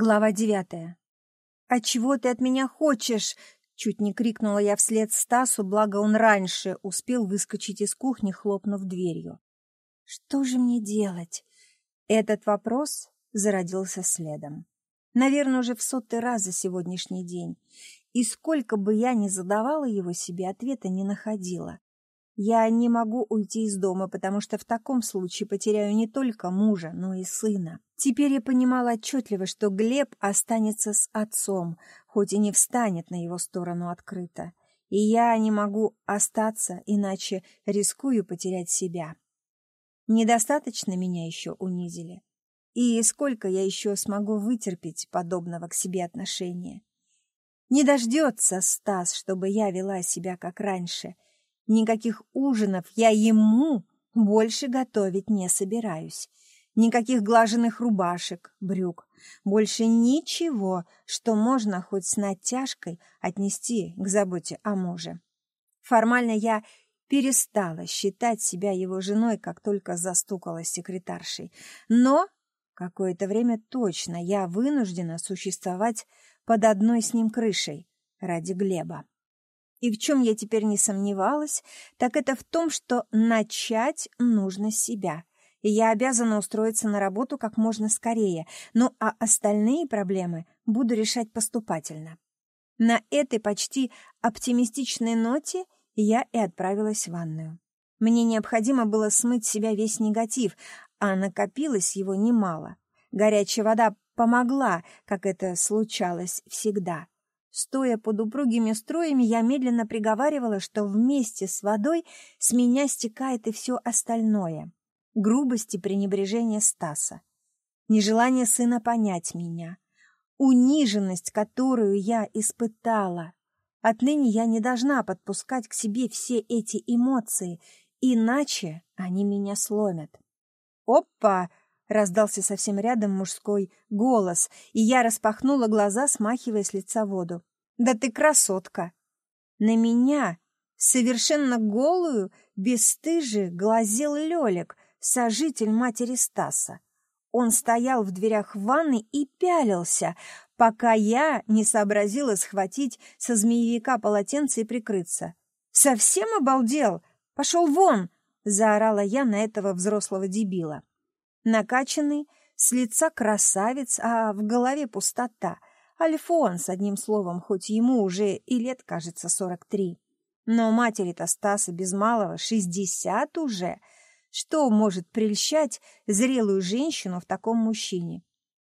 Глава девятая. «А чего ты от меня хочешь?» Чуть не крикнула я вслед Стасу, благо он раньше успел выскочить из кухни, хлопнув дверью. «Что же мне делать?» Этот вопрос зародился следом. Наверное, уже в сотый раз за сегодняшний день. И сколько бы я ни задавала его себе, ответа не находила. Я не могу уйти из дома, потому что в таком случае потеряю не только мужа, но и сына. Теперь я понимала отчетливо, что Глеб останется с отцом, хоть и не встанет на его сторону открыто. И я не могу остаться, иначе рискую потерять себя. Недостаточно меня еще унизили. И сколько я еще смогу вытерпеть подобного к себе отношения? Не дождется Стас, чтобы я вела себя как раньше — Никаких ужинов я ему больше готовить не собираюсь. Никаких глаженных рубашек, брюк. Больше ничего, что можно хоть с натяжкой отнести к заботе о муже. Формально я перестала считать себя его женой, как только застукалась секретаршей. Но какое-то время точно я вынуждена существовать под одной с ним крышей ради Глеба. И в чем я теперь не сомневалась, так это в том, что начать нужно с себя. И я обязана устроиться на работу как можно скорее, ну а остальные проблемы буду решать поступательно. На этой почти оптимистичной ноте я и отправилась в ванную. Мне необходимо было смыть с себя весь негатив, а накопилось его немало. Горячая вода помогла, как это случалось всегда. Стоя под упругими струями, я медленно приговаривала, что вместе с водой с меня стекает и все остальное. Грубость и пренебрежение Стаса. Нежелание сына понять меня. Униженность, которую я испытала. Отныне я не должна подпускать к себе все эти эмоции, иначе они меня сломят. «Опа!» — раздался совсем рядом мужской голос, и я распахнула глаза, смахивая с лица воду. Да ты красотка! На меня, совершенно голую, бесстыже, глазел Лёлик, сожитель матери Стаса. Он стоял в дверях ванны и пялился, пока я не сообразила схватить со змеевика полотенце и прикрыться. «Совсем обалдел? Пошел вон!» — заорала я на этого взрослого дебила. Накачанный, с лица красавец, а в голове пустота — Альфонс, одним словом, хоть ему уже и лет, кажется, сорок три. Но матери-то Стаса без малого шестьдесят уже. Что может прельщать зрелую женщину в таком мужчине?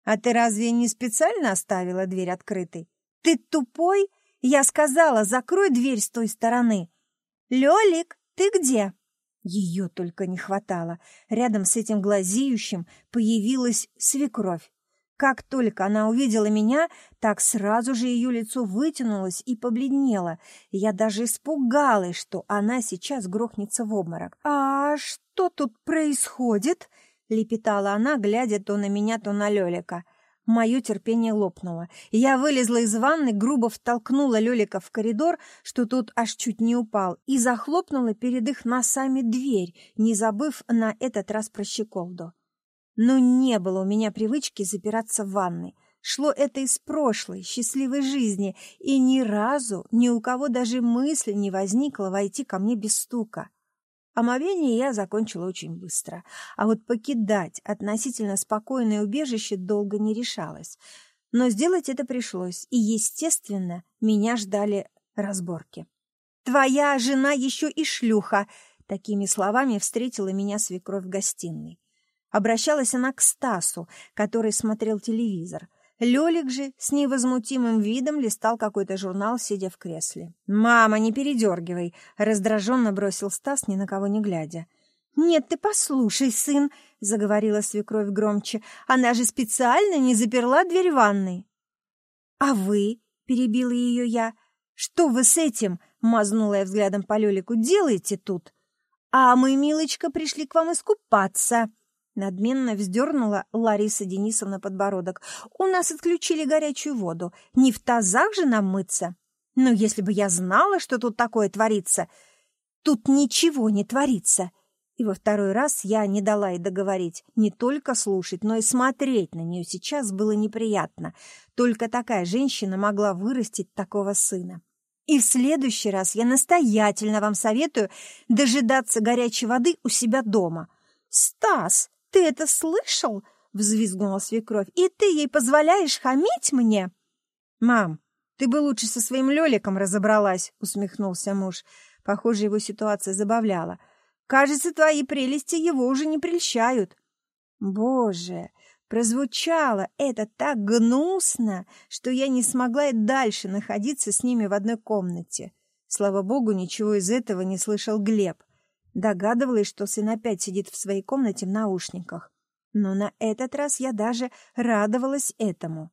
А ты разве не специально оставила дверь открытой? Ты тупой? Я сказала, закрой дверь с той стороны. Лёлик, ты где? Ее только не хватало. Рядом с этим глазеющим появилась свекровь. Как только она увидела меня, так сразу же ее лицо вытянулось и побледнело. Я даже испугалась, что она сейчас грохнется в обморок. «А что тут происходит?» — лепетала она, глядя то на меня, то на Лёлика. Мое терпение лопнуло. Я вылезла из ванны, грубо втолкнула Лёлика в коридор, что тут аж чуть не упал, и захлопнула перед их носами дверь, не забыв на этот раз про щеколду. Но не было у меня привычки запираться в ванной. Шло это из прошлой, счастливой жизни, и ни разу ни у кого даже мысли не возникло войти ко мне без стука. Омовение я закончила очень быстро, а вот покидать относительно спокойное убежище долго не решалась. Но сделать это пришлось, и, естественно, меня ждали разборки. «Твоя жена еще и шлюха!» Такими словами встретила меня свекровь в гостиной. Обращалась она к Стасу, который смотрел телевизор. Лёлик же с невозмутимым видом листал какой-то журнал, сидя в кресле. «Мама, не передергивай!» — раздраженно бросил Стас, ни на кого не глядя. «Нет, ты послушай, сын!» — заговорила свекровь громче. «Она же специально не заперла дверь ванной!» «А вы?» — перебила ее я. «Что вы с этим?» — мазнула я взглядом по Лёлику. «Делаете тут?» «А мы, милочка, пришли к вам искупаться!» Надменно вздернула Лариса Денисовна подбородок. «У нас отключили горячую воду. Не в тазах же нам мыться. Но если бы я знала, что тут такое творится...» «Тут ничего не творится!» И во второй раз я не дала ей договорить. Не только слушать, но и смотреть на нее сейчас было неприятно. Только такая женщина могла вырастить такого сына. И в следующий раз я настоятельно вам советую дожидаться горячей воды у себя дома. «Стас, ты это слышал?» — взвизгнула свекровь. «И ты ей позволяешь хамить мне?» «Мам, ты бы лучше со своим Лёликом разобралась», — усмехнулся муж. Похоже, его ситуация забавляла. «Кажется, твои прелести его уже не прельщают». «Боже, Прозвучало это так гнусно, что я не смогла и дальше находиться с ними в одной комнате. Слава богу, ничего из этого не слышал Глеб. Догадывалась, что сын опять сидит в своей комнате в наушниках. Но на этот раз я даже радовалась этому.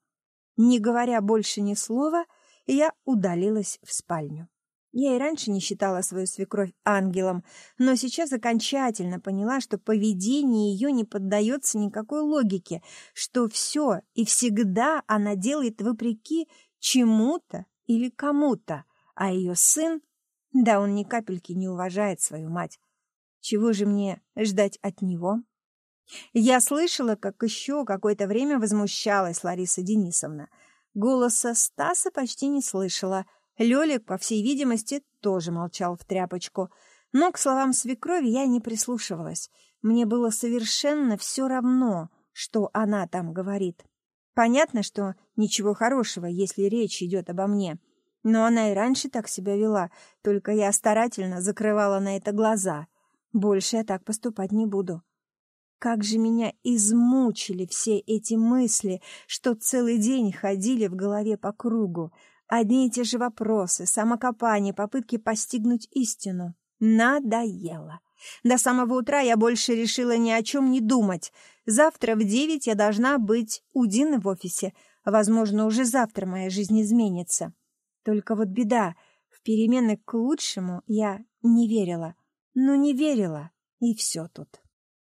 Не говоря больше ни слова, я удалилась в спальню. Я и раньше не считала свою свекровь ангелом, но сейчас окончательно поняла, что поведение ее не поддается никакой логике, что все и всегда она делает вопреки чему-то или кому-то, а ее сын, да, он ни капельки не уважает свою мать. Чего же мне ждать от него? Я слышала, как еще какое-то время возмущалась Лариса Денисовна. Голоса Стаса почти не слышала — Лёлик, по всей видимости, тоже молчал в тряпочку. Но к словам свекрови я не прислушивалась. Мне было совершенно все равно, что она там говорит. Понятно, что ничего хорошего, если речь идет обо мне. Но она и раньше так себя вела, только я старательно закрывала на это глаза. Больше я так поступать не буду. Как же меня измучили все эти мысли, что целый день ходили в голове по кругу. Одни и те же вопросы, самокопание, попытки постигнуть истину. Надоело. До самого утра я больше решила ни о чем не думать. Завтра в девять я должна быть у Дины в офисе. Возможно, уже завтра моя жизнь изменится. Только вот беда. В перемены к лучшему я не верила. Ну, не верила, и все тут.